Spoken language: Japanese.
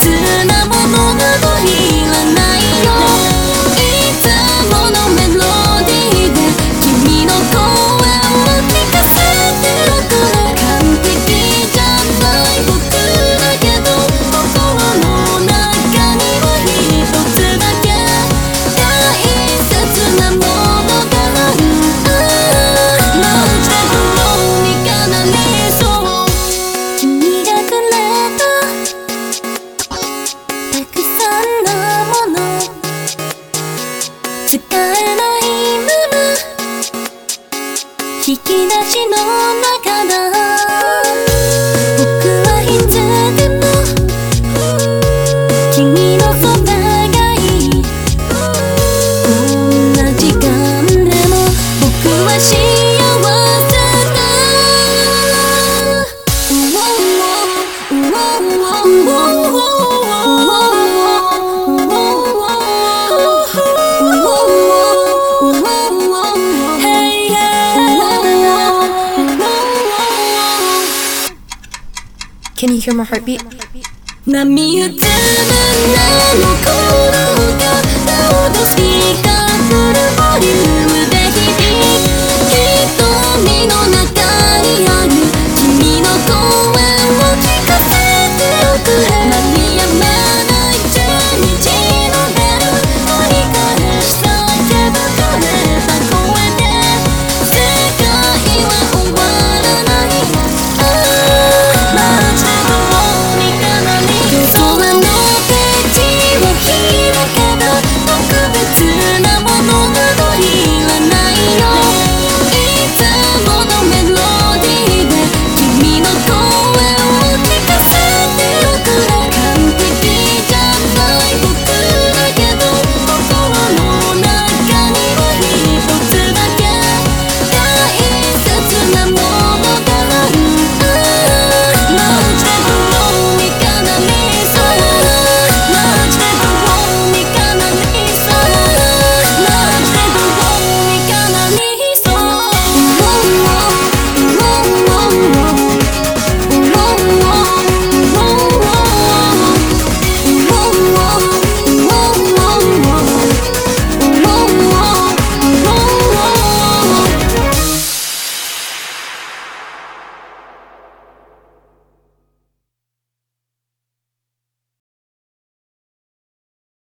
雑なものなどいらない使えないまま引き出しの中だ hear my heartbeat? 波打つ胸の鼓動がラウドスピーカーフルボリューム